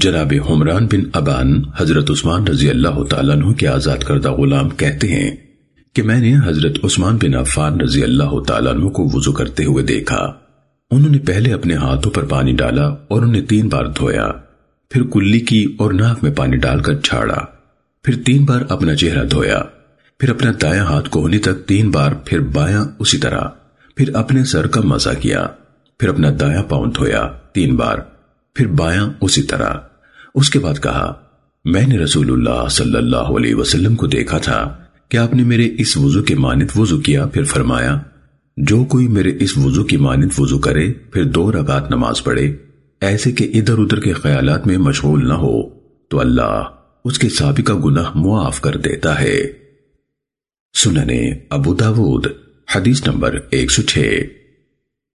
جناب حمران بن ابان حضرت عثمان رضی اللہ تعالیٰ عنہ کے آزاد کردہ غلام کہتے ہیں کہ میں نے حضرت عثمان بن عفان رضی اللہ تعالیٰ عنہ کو وضو کرتے ہوئے دیکھا۔ انہوں نے پہلے اپنے ہاتھوں پر پانی ڈالا اور انہیں تین بار دھویا۔ پھر کلی کی اور ناک میں پانی ڈال کر چھاڑا۔ پھر تین بار اپنا چہرہ دھویا۔ پھر اپنا دایاں ہاتھ کوہنی تک تین بار، پھر بایاں اسی طرح۔ پھر اپنے سر کا مزہ کیا۔ پھر اپنا دایا پاؤں دھویا تین بار۔ پھر بایاں اسی طرح۔ اس کے بعد کہا، میں نے رسول اللہ صلی اللہ علیہ وسلم کو دیکھا تھا۔ کہ آپ نے میرے اس وضو کے مانت وضو کیا؟ پھر فرمایا، جو کوئی میرے اس وضو کی مانت وضو کرے، پھر دو رکعت نماز پڑھے۔ ایسے کہ ادھر ادھر کے خیالات میں مشغول نہ ہو، تو اللہ اس کے سابقہ گناہ معاف